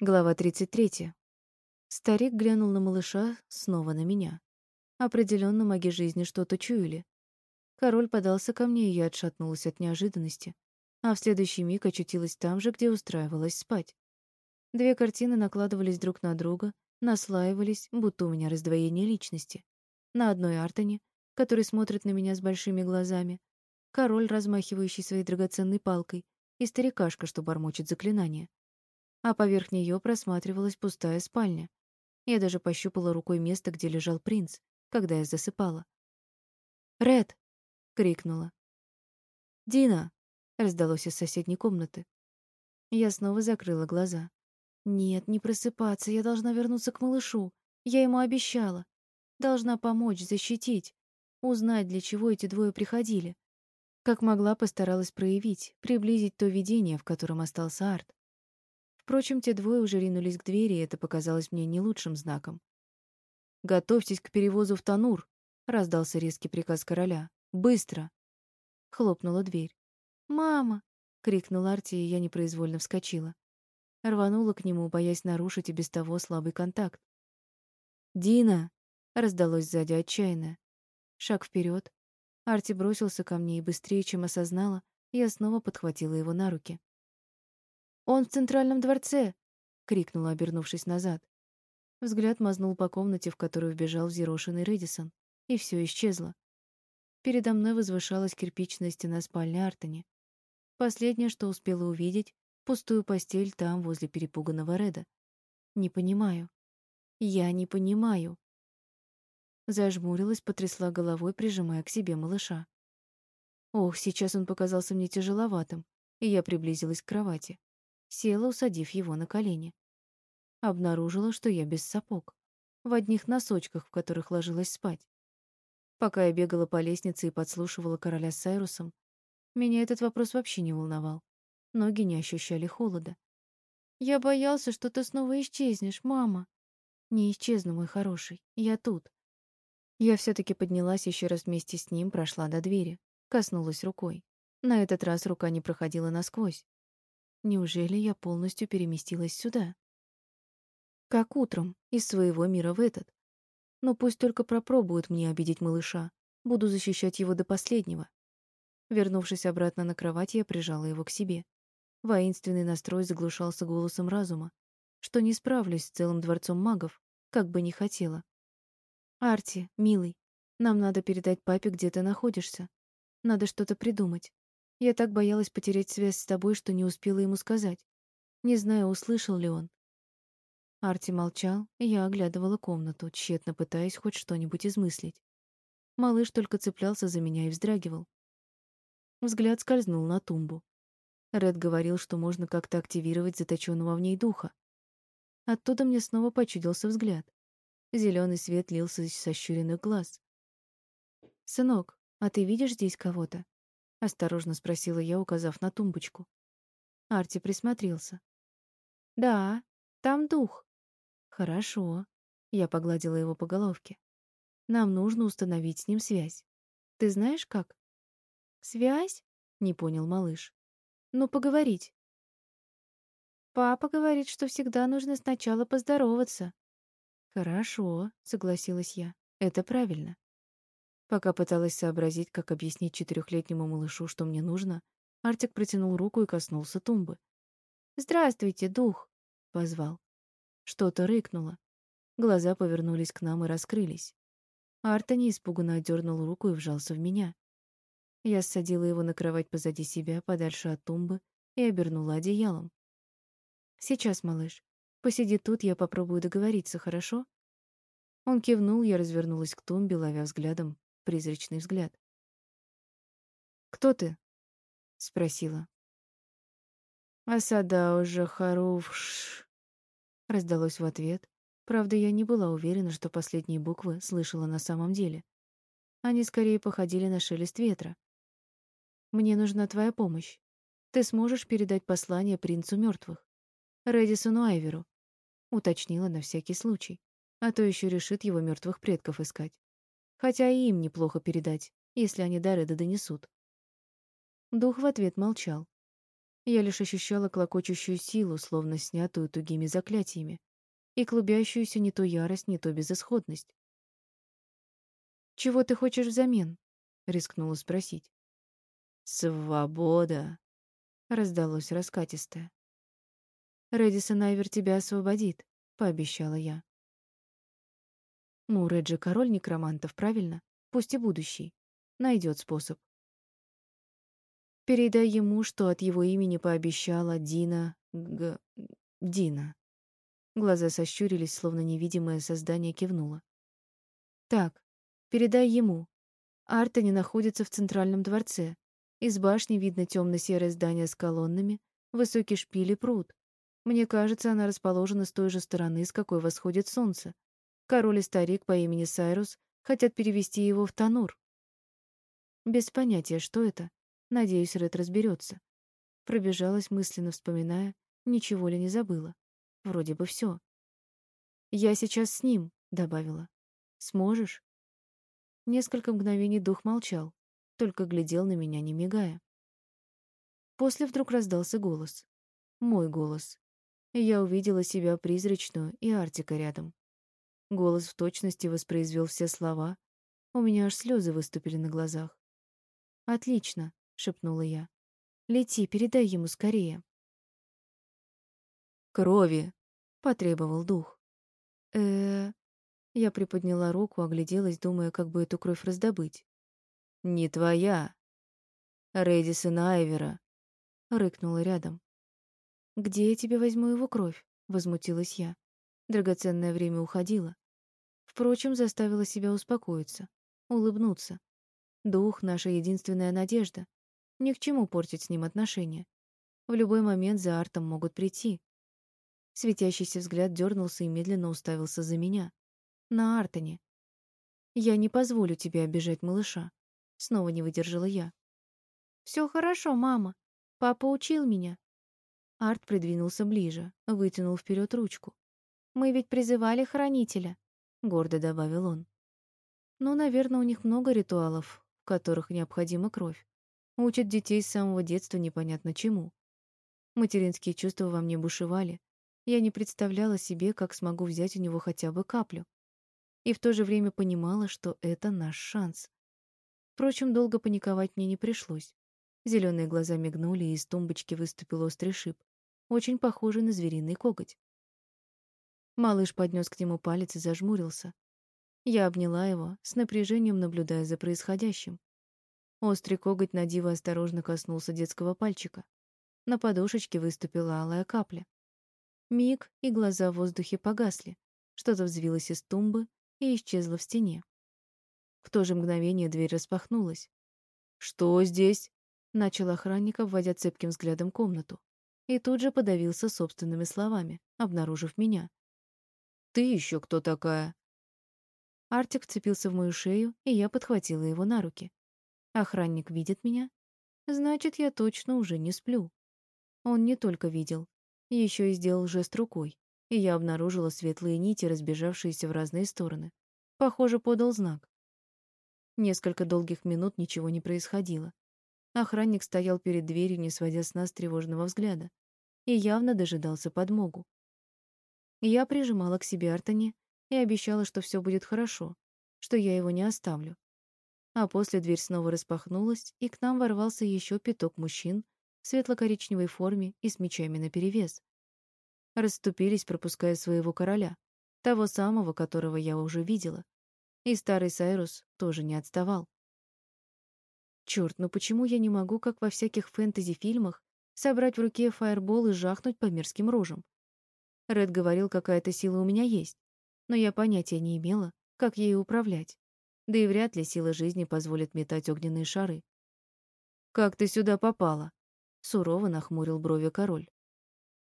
Глава 33. Старик глянул на малыша, снова на меня. Определенно маги жизни что-то чуяли. Король подался ко мне, и я отшатнулась от неожиданности, а в следующий миг очутилась там же, где устраивалась спать. Две картины накладывались друг на друга, наслаивались, будто у меня раздвоение личности. На одной Артоне, который смотрит на меня с большими глазами, король, размахивающий своей драгоценной палкой, и старикашка, что бормочет заклинание а поверх нее просматривалась пустая спальня. Я даже пощупала рукой место, где лежал принц, когда я засыпала. «Ред!» — крикнула. «Дина!» — раздалось из соседней комнаты. Я снова закрыла глаза. «Нет, не просыпаться, я должна вернуться к малышу. Я ему обещала. Должна помочь, защитить, узнать, для чего эти двое приходили. Как могла, постаралась проявить, приблизить то видение, в котором остался Арт. Впрочем, те двое уже ринулись к двери, и это показалось мне не лучшим знаком. «Готовьтесь к перевозу в Танур», — раздался резкий приказ короля. «Быстро!» Хлопнула дверь. «Мама!» — крикнула Арти, и я непроизвольно вскочила. Рванула к нему, боясь нарушить и без того слабый контакт. «Дина!» — раздалось сзади отчаянно. Шаг вперед. Арти бросился ко мне, и быстрее, чем осознала, я снова подхватила его на руки. «Он в центральном дворце!» — крикнула, обернувшись назад. Взгляд мазнул по комнате, в которую вбежал взъерошенный Редисон, и все исчезло. Передо мной возвышалась кирпичная стена спальни Артони. Последнее, что успела увидеть, пустую постель там, возле перепуганного Реда. Не понимаю. Я не понимаю. Зажмурилась, потрясла головой, прижимая к себе малыша. Ох, сейчас он показался мне тяжеловатым, и я приблизилась к кровати. Села, усадив его на колени. Обнаружила, что я без сапог, в одних носочках, в которых ложилась спать. Пока я бегала по лестнице и подслушивала короля с Сайрусом, меня этот вопрос вообще не волновал. Ноги не ощущали холода. «Я боялся, что ты снова исчезнешь, мама». «Не исчезну, мой хороший. Я тут». Я все таки поднялась еще раз вместе с ним, прошла до двери, коснулась рукой. На этот раз рука не проходила насквозь. Неужели я полностью переместилась сюда? Как утром, из своего мира в этот. Но пусть только пропробуют мне обидеть малыша. Буду защищать его до последнего. Вернувшись обратно на кровать, я прижала его к себе. Воинственный настрой заглушался голосом разума, что не справлюсь с целым дворцом магов, как бы ни хотела. «Арти, милый, нам надо передать папе, где ты находишься. Надо что-то придумать. Я так боялась потерять связь с тобой, что не успела ему сказать. Не знаю, услышал ли он. Арти молчал, и я оглядывала комнату, тщетно пытаясь хоть что-нибудь измыслить. Малыш только цеплялся за меня и вздрагивал. Взгляд скользнул на тумбу. Ред говорил, что можно как-то активировать заточенного в ней духа. Оттуда мне снова почудился взгляд. Зеленый свет лился из сощуренных глаз. «Сынок, а ты видишь здесь кого-то?» Осторожно спросила я, указав на тумбочку. Арти присмотрелся. Да, там дух. Хорошо. Я погладила его по головке. Нам нужно установить с ним связь. Ты знаешь как? Связь? Не понял малыш. Ну, поговорить. Папа говорит, что всегда нужно сначала поздороваться. Хорошо, согласилась я. Это правильно. Пока пыталась сообразить, как объяснить четырехлетнему малышу, что мне нужно, Артик протянул руку и коснулся тумбы. «Здравствуйте, дух!» — позвал. Что-то рыкнуло. Глаза повернулись к нам и раскрылись. Артани испуганно отдернул руку и вжался в меня. Я ссадила его на кровать позади себя, подальше от тумбы, и обернула одеялом. «Сейчас, малыш. Посиди тут, я попробую договориться, хорошо?» Он кивнул, я развернулась к тумбе, ловя взглядом призрачный взгляд. «Кто ты?» — спросила. «Асада уже харуфш», — раздалось в ответ. Правда, я не была уверена, что последние буквы слышала на самом деле. Они скорее походили на шелест ветра. «Мне нужна твоя помощь. Ты сможешь передать послание принцу мертвых, Редисону Айверу», — уточнила на всякий случай, а то еще решит его мертвых предков искать. Хотя и им неплохо передать, если они до Реда донесут. Дух в ответ молчал. Я лишь ощущала клокочущую силу, словно снятую тугими заклятиями, и клубящуюся не то ярость, не то безысходность. «Чего ты хочешь взамен?» — рискнула спросить. «Свобода!» — раздалось раскатистое. «Рэдисон Айвер тебя освободит», — пообещала я. Ну, Реджи король некромантов, правильно? Пусть и будущий. Найдет способ. Передай ему, что от его имени пообещала Дина... Г... Дина. Глаза сощурились, словно невидимое создание кивнуло. Так, передай ему. Артани находится в центральном дворце. Из башни видно темно-серое здание с колоннами, высокий шпиль и пруд. Мне кажется, она расположена с той же стороны, с какой восходит солнце. Король и старик по имени Сайрус хотят перевести его в Танур. Без понятия, что это. Надеюсь, Ред разберется. Пробежалась мысленно, вспоминая, ничего ли не забыла. Вроде бы все. «Я сейчас с ним», — добавила. «Сможешь?» Несколько мгновений дух молчал, только глядел на меня, не мигая. После вдруг раздался голос. Мой голос. И я увидела себя призрачную и Артика рядом. Голос в точности воспроизвел все слова. У меня аж слезы выступили на глазах. «Отлично», — шепнула я. «Лети, передай ему скорее». «Крови!» — потребовал дух. э Я приподняла руку, огляделась, думая, как бы эту кровь раздобыть. «Не твоя. Рэдисон Айвера», — рыкнула рядом. «Где я тебе возьму его кровь?» — возмутилась я. Драгоценное время уходило. Впрочем, заставила себя успокоиться, улыбнуться. Дух — наша единственная надежда. Ни к чему портить с ним отношения. В любой момент за Артом могут прийти. Светящийся взгляд дернулся и медленно уставился за меня. На Артоне. «Я не позволю тебе обижать малыша», — снова не выдержала я. «Все хорошо, мама. Папа учил меня». Арт придвинулся ближе, вытянул вперед ручку. «Мы ведь призывали хранителя гордо добавил он. Ну, наверное, у них много ритуалов, в которых необходима кровь. Учат детей с самого детства непонятно чему. Материнские чувства во мне бушевали. Я не представляла себе, как смогу взять у него хотя бы каплю. И в то же время понимала, что это наш шанс. Впрочем, долго паниковать мне не пришлось. Зеленые глаза мигнули, и из тумбочки выступил острый шип, очень похожий на звериный коготь. Малыш поднес к нему палец и зажмурился. Я обняла его, с напряжением наблюдая за происходящим. Острый коготь на диво осторожно коснулся детского пальчика. На подушечке выступила алая капля. Миг, и глаза в воздухе погасли. Что-то взвилось из тумбы и исчезло в стене. В то же мгновение дверь распахнулась. «Что здесь?» — начал охранник, обводя цепким взглядом комнату. И тут же подавился собственными словами, обнаружив меня. Ты еще кто такая?» Артик вцепился в мою шею, и я подхватила его на руки. Охранник видит меня? Значит, я точно уже не сплю. Он не только видел, еще и сделал жест рукой, и я обнаружила светлые нити, разбежавшиеся в разные стороны. Похоже, подал знак. Несколько долгих минут ничего не происходило. Охранник стоял перед дверью, не сводя с нас тревожного взгляда, и явно дожидался подмогу. Я прижимала к себе Артани и обещала, что все будет хорошо, что я его не оставлю. А после дверь снова распахнулась, и к нам ворвался еще пяток мужчин в светло-коричневой форме и с мечами наперевес. Расступились, пропуская своего короля, того самого, которого я уже видела. И старый Сайрус тоже не отставал. Черт, ну почему я не могу, как во всяких фэнтези-фильмах, собрать в руке фаербол и жахнуть по мерзким рожам? Ред говорил, какая-то сила у меня есть, но я понятия не имела, как ею управлять. Да и вряд ли сила жизни позволит метать огненные шары. «Как ты сюда попала?» — сурово нахмурил брови король.